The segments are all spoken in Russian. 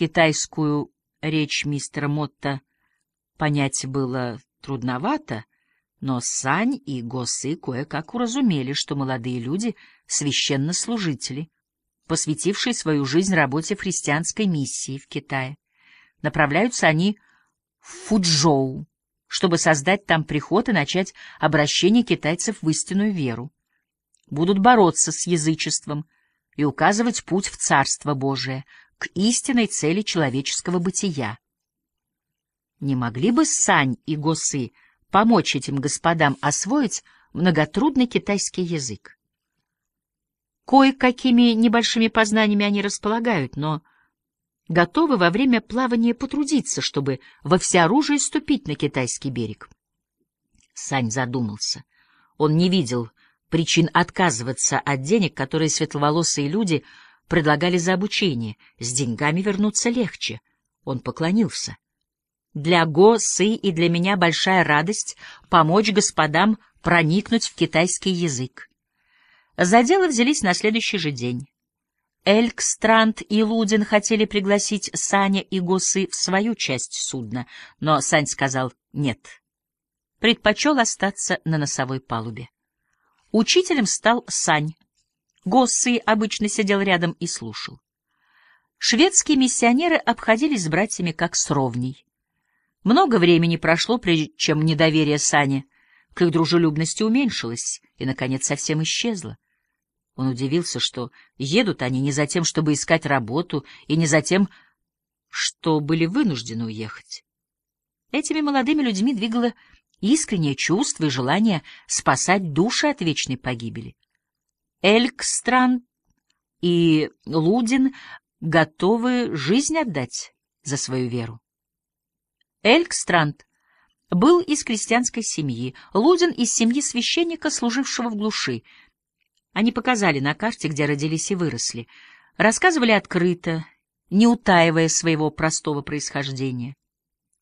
Китайскую речь мистера Мотта понять было трудновато, но Сань и Госы кое-как уразумели, что молодые люди — священнослужители, посвятившие свою жизнь работе христианской миссии в Китае. Направляются они в Фуджоу, чтобы создать там приход и начать обращение китайцев в истинную веру. Будут бороться с язычеством и указывать путь в Царство Божие, к истинной цели человеческого бытия. Не могли бы Сань и Госы помочь этим господам освоить многотрудный китайский язык? Кое-какими небольшими познаниями они располагают, но готовы во время плавания потрудиться, чтобы во всеоружие ступить на китайский берег. Сань задумался. Он не видел причин отказываться от денег, которые светловолосые люди предлагали за обучение. С деньгами вернуться легче. Он поклонился. Для Го, Сы и для меня большая радость помочь господам проникнуть в китайский язык. За дело взялись на следующий же день. Элькстранд и Лудин хотели пригласить Саня и Госы в свою часть судна, но Сань сказал «нет». Предпочел остаться на носовой палубе. Учителем стал Сань. Госсы обычно сидел рядом и слушал. Шведские миссионеры обходились с братьями как с ровней. Много времени прошло, прежде чем недоверие Сани к их дружелюбности уменьшилось и, наконец, совсем исчезло. Он удивился, что едут они не за тем, чтобы искать работу, и не за тем, что были вынуждены уехать. Этими молодыми людьми двигало искреннее чувство и желание спасать души от вечной погибели. Элькстран и Лудин готовы жизнь отдать за свою веру. Элькстранд был из крестьянской семьи, Лудин из семьи священника, служившего в глуши, они показали на карте, где родились и выросли, рассказывали открыто, не утаивая своего простого происхождения.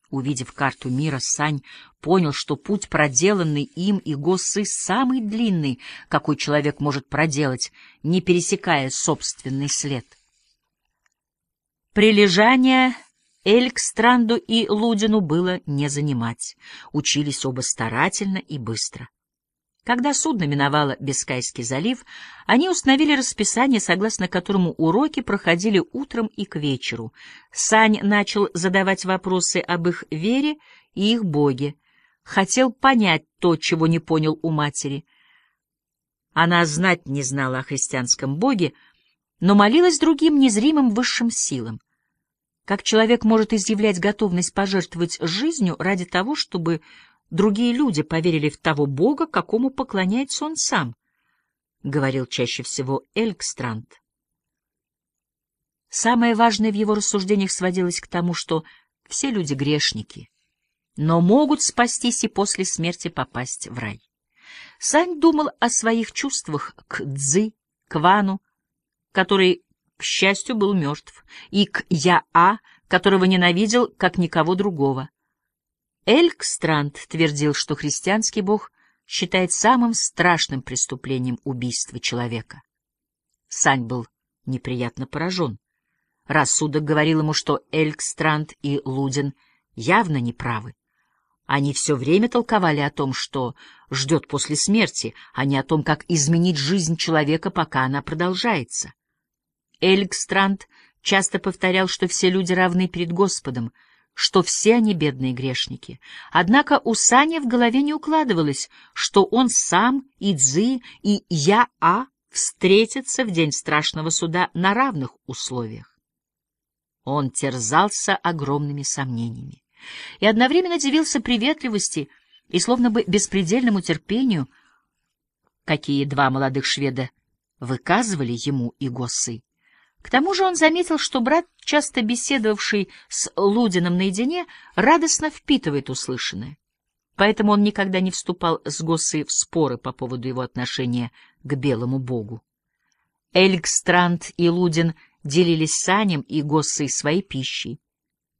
Увидев карту мира, Сань понял, что путь, проделанный им и Госсы, самый длинный, какой человек может проделать, не пересекая собственный след. Прилежание Элькстранду и Лудину было не занимать. Учились оба старательно и быстро. Когда судно миновало Бискайский залив, они установили расписание, согласно которому уроки проходили утром и к вечеру. Сань начал задавать вопросы об их вере и их боге. Хотел понять то, чего не понял у матери. Она знать не знала о христианском боге, но молилась другим незримым высшим силам. Как человек может изъявлять готовность пожертвовать жизнью ради того, чтобы другие люди поверили в того Бога, какому поклоняется он сам, — говорил чаще всего Элькстранд. Самое важное в его рассуждениях сводилось к тому, что все люди грешники, но могут спастись и после смерти попасть в рай. Сань думал о своих чувствах к Цзы, к Вану, который, к счастью, был мертв, и к Я-А, которого ненавидел, как никого другого. Элькстранд твердил, что христианский бог считает самым страшным преступлением убийства человека. Сань был неприятно поражен. Рассудок говорил ему, что Элькстранд и Лудин явно неправы. Они все время толковали о том, что ждет после смерти, а не о том, как изменить жизнь человека, пока она продолжается. Элькстранд часто повторял, что все люди равны перед Господом — что все они бедные грешники. Однако у Сани в голове не укладывалось, что он сам, и Цзы, и Я-А встретятся в день страшного суда на равных условиях. Он терзался огромными сомнениями и одновременно дивился приветливости и словно бы беспредельному терпению, какие два молодых шведа выказывали ему и Госы. К тому же он заметил, что брат, часто беседовавший с Лудином наедине, радостно впитывает услышанное. Поэтому он никогда не вступал с Госсой в споры по поводу его отношения к белому богу. Эльгстранд и Лудин делились Санем и Госсой своей пищей.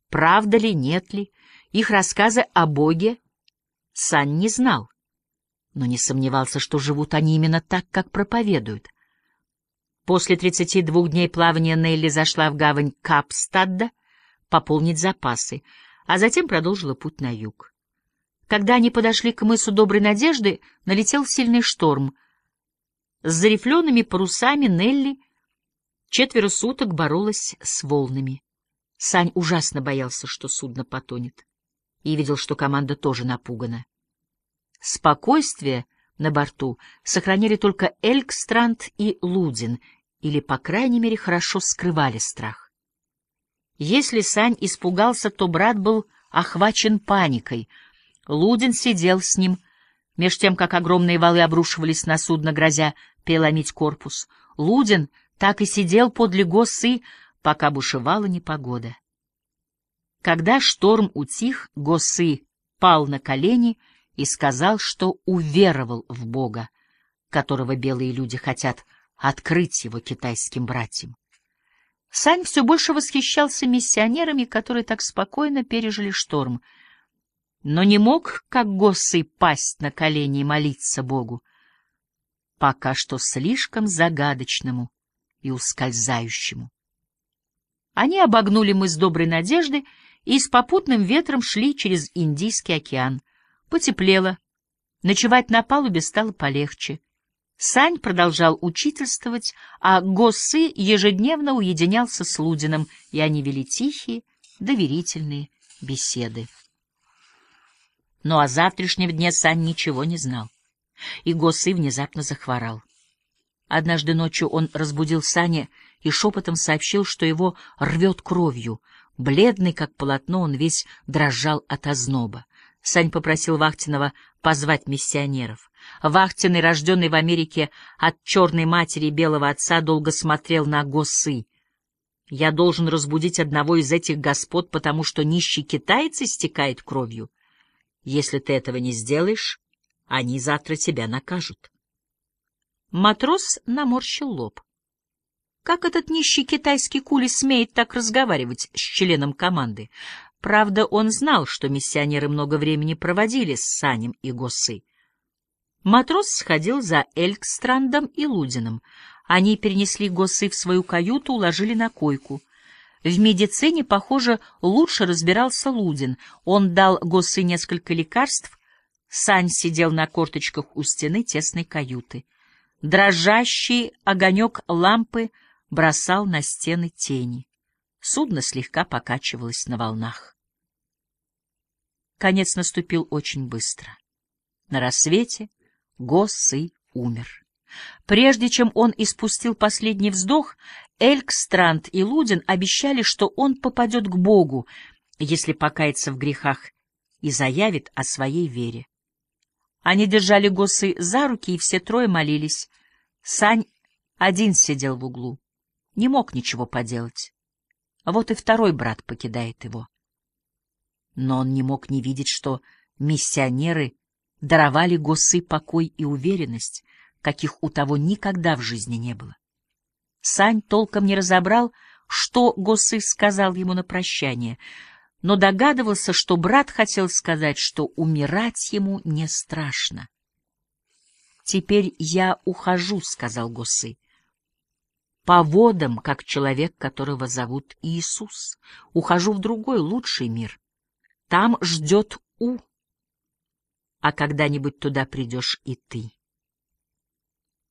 Правда ли, нет ли, их рассказы о боге Сань не знал, но не сомневался, что живут они именно так, как проповедуют — После 32 дней плавания Нелли зашла в гавань Капстадда, пополнить запасы, а затем продолжила путь на юг. Когда они подошли к мысу Доброй Надежды, налетел сильный шторм. С зарифленными парусами Нелли четверо суток боролась с волнами. Сань ужасно боялся, что судно потонет, и видел, что команда тоже напугана. Спокойствие на борту сохранили только Элькстранд и Лудин, или, по крайней мере, хорошо скрывали страх. Если Сань испугался, то брат был охвачен паникой — Лудин сидел с ним, меж тем, как огромные валы обрушивались на судно, грозя переломить корпус. Лудин так и сидел подле Госы, пока бушевала непогода. Когда шторм утих, Госы пал на колени и сказал, что уверовал в Бога, которого белые люди хотят открыть его китайским братьям. Сань все больше восхищался миссионерами, которые так спокойно пережили шторм — но не мог, как Госсы, пасть на колени и молиться Богу, пока что слишком загадочному и ускользающему. Они обогнули мыс Доброй Надежды и с попутным ветром шли через Индийский океан. Потеплело, ночевать на палубе стало полегче. Сань продолжал учительствовать, а Госсы ежедневно уединялся с Лудином, и они вели тихие, доверительные беседы. Но о завтрашнем дне Сань ничего не знал. И Госы внезапно захворал. Однажды ночью он разбудил Саня и шепотом сообщил, что его рвет кровью. Бледный, как полотно, он весь дрожал от озноба. Сань попросил Вахтинова позвать миссионеров. Вахтиный, рожденный в Америке от черной матери и белого отца, долго смотрел на Госы. «Я должен разбудить одного из этих господ, потому что нищий китаец истекает кровью». Если ты этого не сделаешь, они завтра тебя накажут. Матрос наморщил лоб. Как этот нищий китайский кули смеет так разговаривать с членом команды? Правда, он знал, что миссионеры много времени проводили с Санем и Госы. Матрос сходил за Элькстрандом и Лудином. Они перенесли Госы в свою каюту, уложили на койку. В медицине, похоже, лучше разбирался Лудин. Он дал Госсы несколько лекарств. Сань сидел на корточках у стены тесной каюты. Дрожащий огонек лампы бросал на стены тени. Судно слегка покачивалось на волнах. Конец наступил очень быстро. На рассвете Госсы умер. Прежде чем он испустил последний вздох, Элькстранд и Лудин обещали, что он попадет к Богу, если покается в грехах и заявит о своей вере. Они держали Госы за руки, и все трое молились. Сань один сидел в углу, не мог ничего поделать. Вот и второй брат покидает его. Но он не мог не видеть, что миссионеры даровали Госы покой и уверенность, каких у того никогда в жизни не было. Сань толком не разобрал, что Госы сказал ему на прощание, но догадывался, что брат хотел сказать, что умирать ему не страшно. «Теперь я ухожу», — сказал Госы, — «по водам, как человек, которого зовут Иисус. Ухожу в другой, лучший мир. Там ждет У, а когда-нибудь туда придешь и ты».